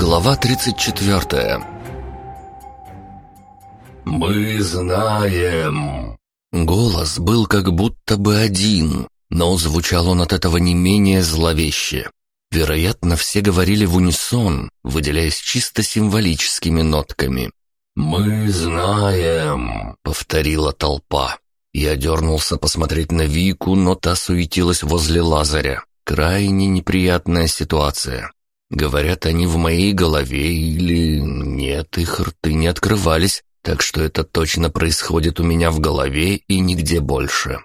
Глава 34 «Мы знаем!» Голос был как будто бы один, но звучал он от этого не менее зловеще. Вероятно, все говорили в унисон, выделяясь чисто символическими нотками. «Мы знаем!» — повторила толпа. Я дернулся посмотреть на Вику, но та суетилась возле Лазаря. Крайне неприятная ситуация. Говорят, они в моей голове или нет, их рты не открывались, так что это точно происходит у меня в голове и нигде больше.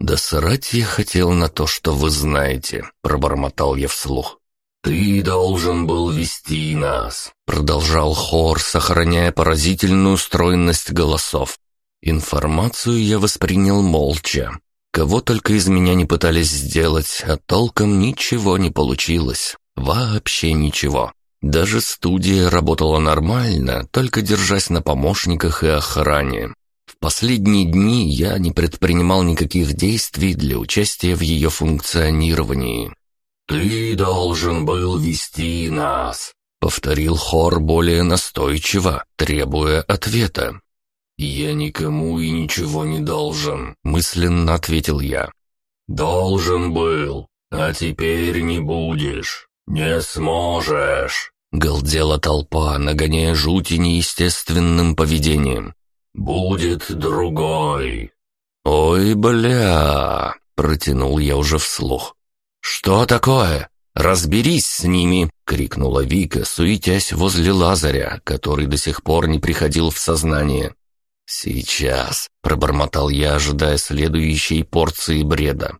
«Да срать я хотел на то, что вы знаете», — пробормотал я вслух. «Ты должен был вести нас», — продолжал хор, сохраняя поразительную стройность голосов. Информацию я воспринял молча. Кого только из меня не пытались сделать, а толком ничего не получилось. Вообще ничего. Даже студия работала нормально, только держась на помощниках и охране. В последние дни я не предпринимал никаких действий для участия в ее функционировании. «Ты должен был вести нас», — повторил хор более настойчиво, требуя ответа. «Я никому и ничего не должен», — мысленно ответил я. «Должен был, а теперь не будешь». «Не сможешь!» — галдела толпа, нагоняя жути неестественным поведением. «Будет другой!» «Ой, бля!» — протянул я уже вслух. «Что такое? Разберись с ними!» — крикнула Вика, суетясь возле Лазаря, который до сих пор не приходил в сознание. «Сейчас», — пробормотал я, ожидая следующей порции бреда.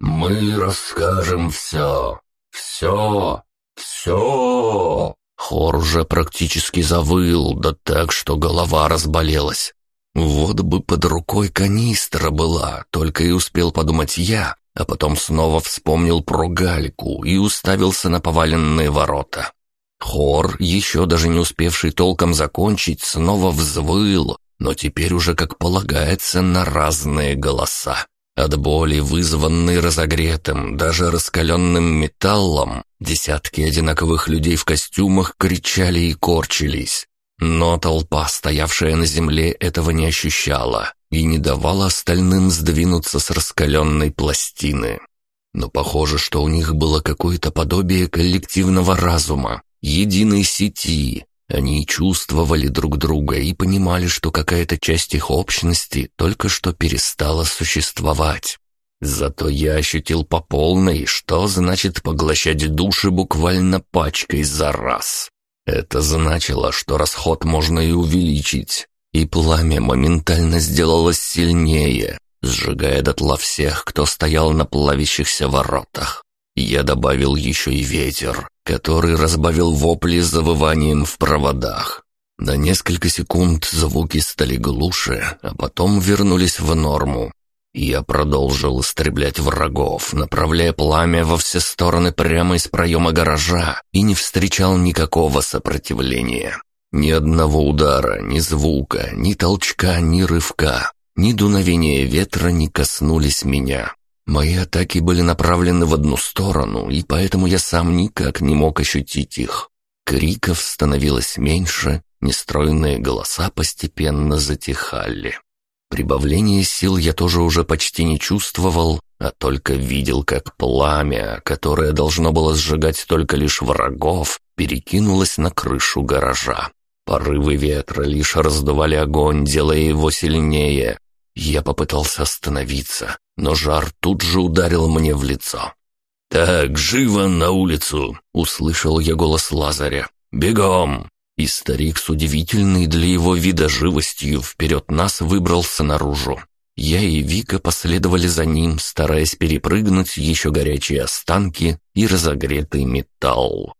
«Мы расскажем все. «Все! Все!» Хор уже практически завыл, да так, что голова разболелась. Вот бы под рукой канистра была, только и успел подумать я, а потом снова вспомнил про гальку и уставился на поваленные ворота. Хор, еще даже не успевший толком закончить, снова взвыл, но теперь уже, как полагается, на разные голоса. От боли, вызванной разогретым, даже раскаленным металлом, десятки одинаковых людей в костюмах кричали и корчились. Но толпа, стоявшая на земле, этого не ощущала и не давала остальным сдвинуться с раскаленной пластины. Но похоже, что у них было какое-то подобие коллективного разума, единой сети, они чувствовали друг друга и понимали, что какая-то часть их общности только что перестала существовать. Зато я ощутил по полной, что значит поглощать души буквально пачкой за раз. Это значило, что расход можно и увеличить, и пламя моментально сделалось сильнее, сжигая дотла всех, кто стоял на плавящихся воротах. Я добавил еще и ветер, который разбавил вопли завыванием в проводах. На несколько секунд звуки стали глуше, а потом вернулись в норму. Я продолжил истреблять врагов, направляя пламя во все стороны прямо из проема гаража и не встречал никакого сопротивления. Ни одного удара, ни звука, ни толчка, ни рывка, ни дуновения ветра не коснулись меня. Мои атаки были направлены в одну сторону, и поэтому я сам никак не мог ощутить их. Криков становилось меньше, нестройные голоса постепенно затихали. Прибавление сил я тоже уже почти не чувствовал, а только видел, как пламя, которое должно было сжигать только лишь врагов, перекинулось на крышу гаража. Порывы ветра лишь раздували огонь, делая его сильнее. Я попытался остановиться, но жар тут же ударил мне в лицо. «Так, живо на улицу!» — услышал я голос Лазаря. «Бегом!» И старик с удивительной для его вида живостью вперед нас выбрался наружу. Я и Вика последовали за ним, стараясь перепрыгнуть еще горячие останки и разогретый металл.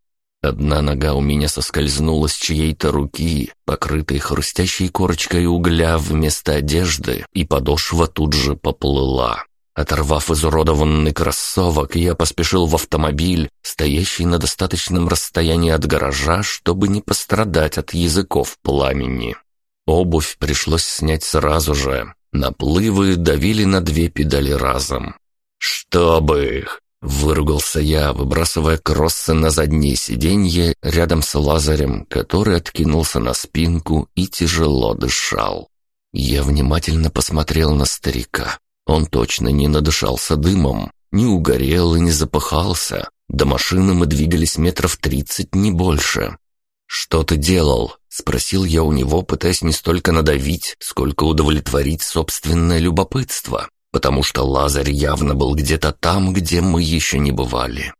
Одна нога у меня соскользнула с чьей-то руки, покрытой хрустящей корочкой угля вместо одежды, и подошва тут же поплыла. Оторвав изуродованный кроссовок, я поспешил в автомобиль, стоящий на достаточном расстоянии от гаража, чтобы не пострадать от языков пламени. Обувь пришлось снять сразу же. Наплывы давили на две педали разом. «Чтобы их! Выругался я, выбрасывая кроссы на заднее сиденье рядом с Лазарем, который откинулся на спинку и тяжело дышал. Я внимательно посмотрел на старика. Он точно не надышался дымом, не угорел и не запыхался. До машины мы двигались метров тридцать, не больше. «Что ты делал?» — спросил я у него, пытаясь не столько надавить, сколько удовлетворить собственное любопытство, потому что Лазарь явно был где-то там, где мы еще не бывали.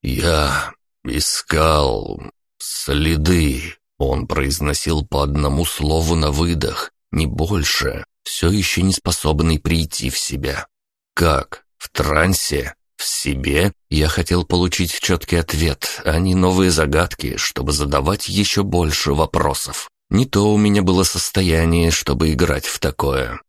«Я искал следы», — он произносил по одному слову на выдох, не больше, все еще не способный прийти в себя. «Как? В трансе? В себе?» Я хотел получить четкий ответ, а не новые загадки, чтобы задавать еще больше вопросов. Не то у меня было состояние, чтобы играть в такое.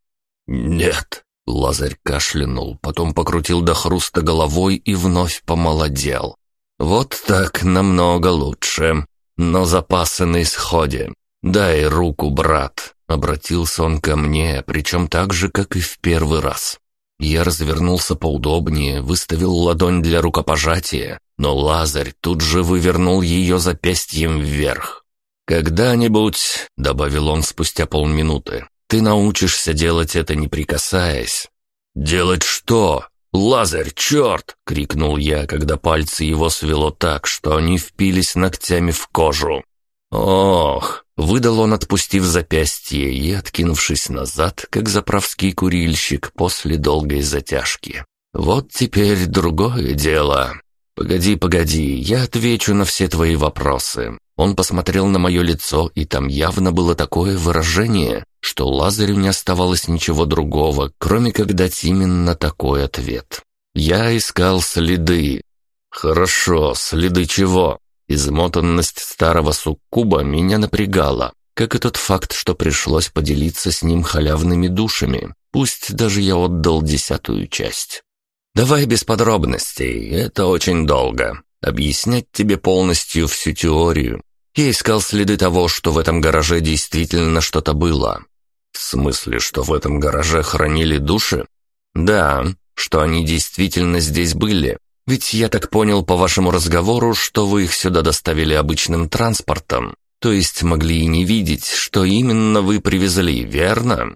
«Нет», — Лазарь кашлянул, потом покрутил до хруста головой и вновь помолодел. «Вот так намного лучше. Но запасы на исходе. Дай руку, брат». Обратился он ко мне, причем так же, как и в первый раз. Я развернулся поудобнее, выставил ладонь для рукопожатия, но Лазарь тут же вывернул ее запястьем вверх. «Когда-нибудь», — добавил он спустя полминуты, — «ты научишься делать это, не прикасаясь». «Делать что? Лазарь, черт!» — крикнул я, когда пальцы его свело так, что они впились ногтями в кожу. «Ох!» — выдал он, отпустив запястье и откинувшись назад, как заправский курильщик после долгой затяжки. «Вот теперь другое дело. Погоди, погоди, я отвечу на все твои вопросы». Он посмотрел на мое лицо, и там явно было такое выражение, что Лазарю не оставалось ничего другого, кроме как дать именно такой ответ. «Я искал следы». «Хорошо, следы чего?» Измотанность старого суккуба меня напрягала, как и тот факт, что пришлось поделиться с ним халявными душами, пусть даже я отдал десятую часть. «Давай без подробностей, это очень долго. Объяснять тебе полностью всю теорию. Я искал следы того, что в этом гараже действительно что-то было». «В смысле, что в этом гараже хранили души?» «Да, что они действительно здесь были, ведь я так понял по вашему разговору, что вы их сюда доставили обычным транспортом, то есть могли и не видеть, что именно вы привезли, верно?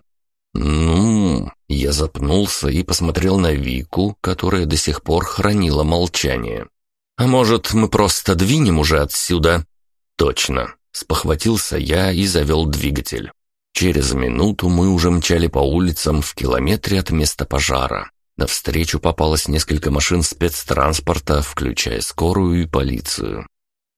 Ну, я запнулся и посмотрел на Вику, которая до сих пор хранила молчание. А может, мы просто двинем уже отсюда? Точно, спохватился я и завел двигатель. Через минуту мы уже мчали по улицам в километре от места пожара. Навстречу попалось несколько машин спецтранспорта, включая скорую и полицию.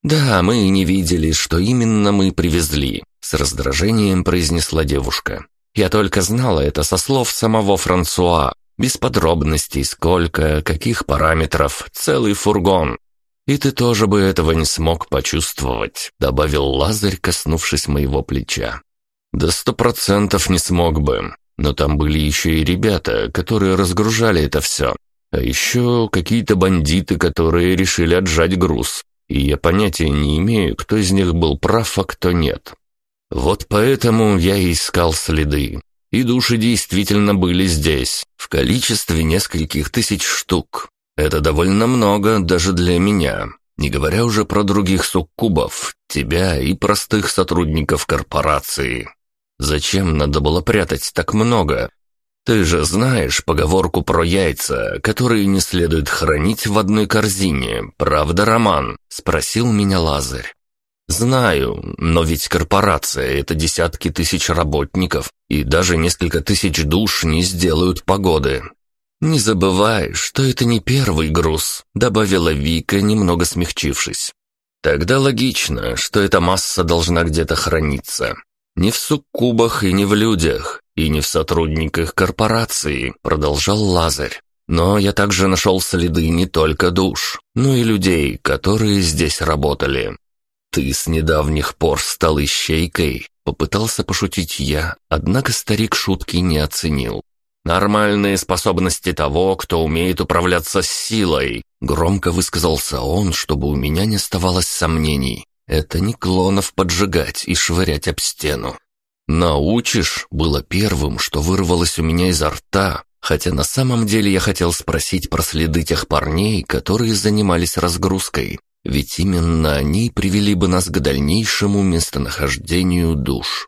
«Да, мы не видели, что именно мы привезли», — с раздражением произнесла девушка. «Я только знала это со слов самого Франсуа, без подробностей, сколько, каких параметров, целый фургон. И ты тоже бы этого не смог почувствовать», — добавил Лазарь, коснувшись моего плеча. «Да сто процентов не смог бы. Но там были еще и ребята, которые разгружали это все. А еще какие-то бандиты, которые решили отжать груз. И я понятия не имею, кто из них был прав, а кто нет. Вот поэтому я и искал следы. И души действительно были здесь, в количестве нескольких тысяч штук. Это довольно много даже для меня, не говоря уже про других суккубов, тебя и простых сотрудников корпорации. Зачем надо было прятать так много? Ты же знаешь поговорку про яйца, которые не следует хранить в одной корзине, правда, Роман?» — спросил меня Лазарь. «Знаю, но ведь корпорация — это десятки тысяч работников, и даже несколько тысяч душ не сделают погоды. «Не забывай, что это не первый груз», — добавила Вика, немного смягчившись. «Тогда логично, что эта масса должна где-то храниться. «Не в суккубах и не в людях, и не в сотрудниках корпорации», — продолжал Лазарь. «Но я также нашел следы не только душ, но и людей, которые здесь работали. Ты с недавних пор стал ищейкой», — попытался пошутить я, однако старик шутки не оценил. «Нормальные способности того, кто умеет управляться с силой», — громко высказался он, чтобы у меня не оставалось сомнений. Это не клонов поджигать и швырять об стену. «Научишь» было первым, что вырвалось у меня изо рта, Хотя на самом деле я хотел спросить про следы тех парней, которые занимались разгрузкой, ведь именно они привели бы нас к дальнейшему местонахождению душ.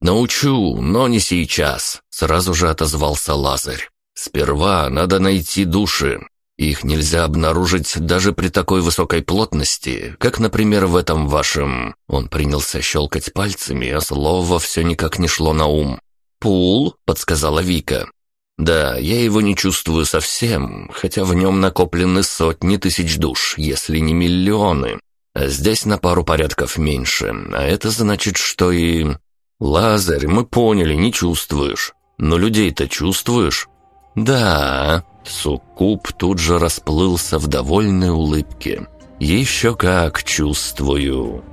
«Научу, но не сейчас», — сразу же отозвался Лазарь. «Сперва надо найти души. Их нельзя обнаружить даже при такой высокой плотности, как, например, в этом вашем...» Он принялся щелкать пальцами, а слово все никак не шло на ум. «Пул?» — подсказала Вика. «Да, я его не чувствую совсем, хотя в нем накоплены сотни тысяч душ, если не миллионы. А здесь на пару порядков меньше, а это значит, что и...» «Лазарь, мы поняли, не чувствуешь. Но людей-то чувствуешь?» «Да». Суккуб тут же расплылся в довольной улыбке. «Еще как чувствую».